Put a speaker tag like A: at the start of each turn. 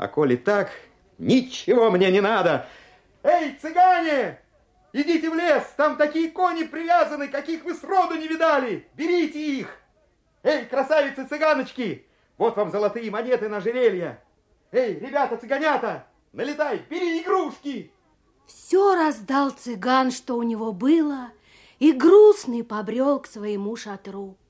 A: А коли так, ничего мне не надо. Эй, цыгане! Идите в лес, там такие кони привязаны, каких вы сроду не видали. Берите их. Эй, красавицы-цыганочки, вот вам золотые монеты на жерелье. Эй, ребята-цыганята, налетай, бери игрушки.
B: Все раздал цыган, что у него было, и грустный побрел к своему шатру.